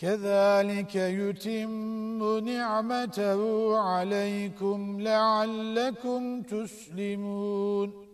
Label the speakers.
Speaker 1: كذلك يتم نعمته عليكم لعلكم تسلمون.